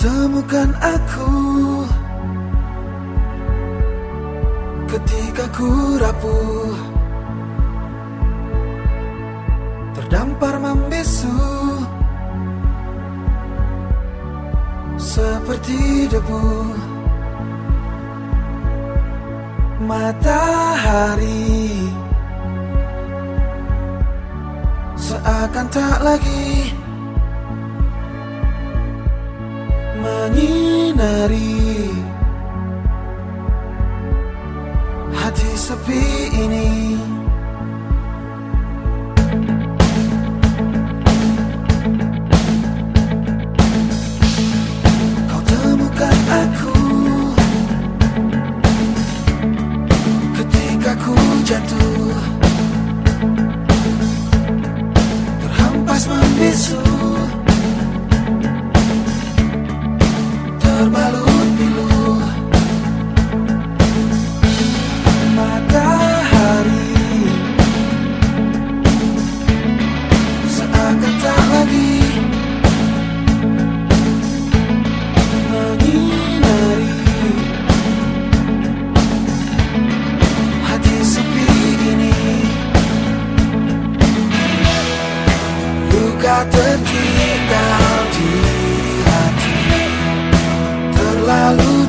temukan aku. Ketika ku rapuh Terdampar membisu. Seperti debu Matahari. Seakan tak lagi menyinari hati sepi ini. Kau temukan aku ketika ku jatuh, terhempas membisu.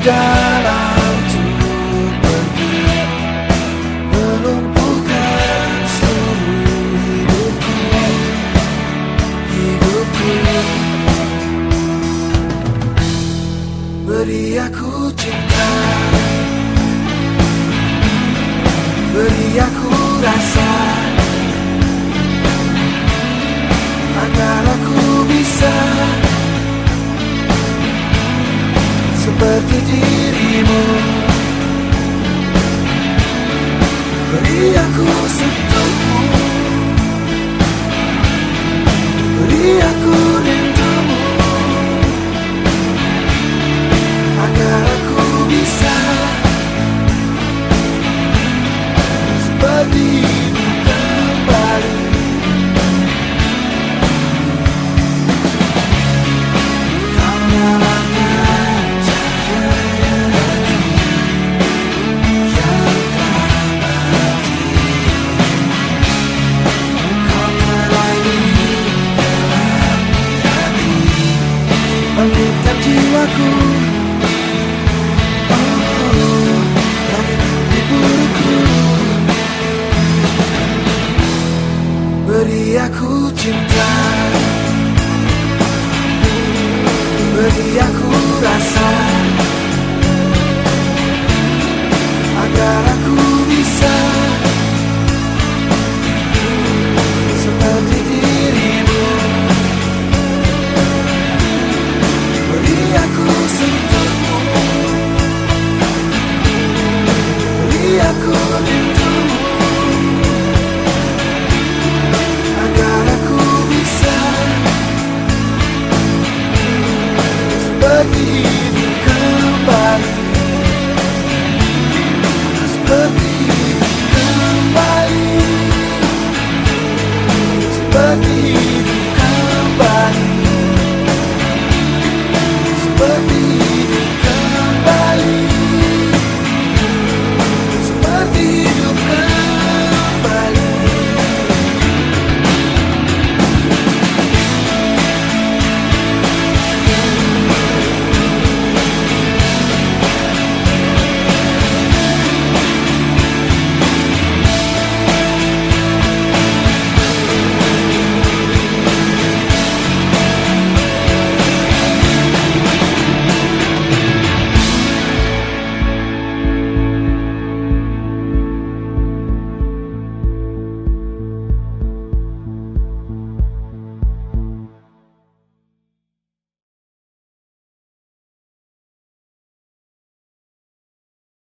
Dalam untuk melumpuhkan seluruh hidupku. Hidupku. Beri aku cinta seperti dirimu. Beri aku Bangkitkan jiwaku. Oh, langit hiburku Beri aku cinta. Beri aku rasa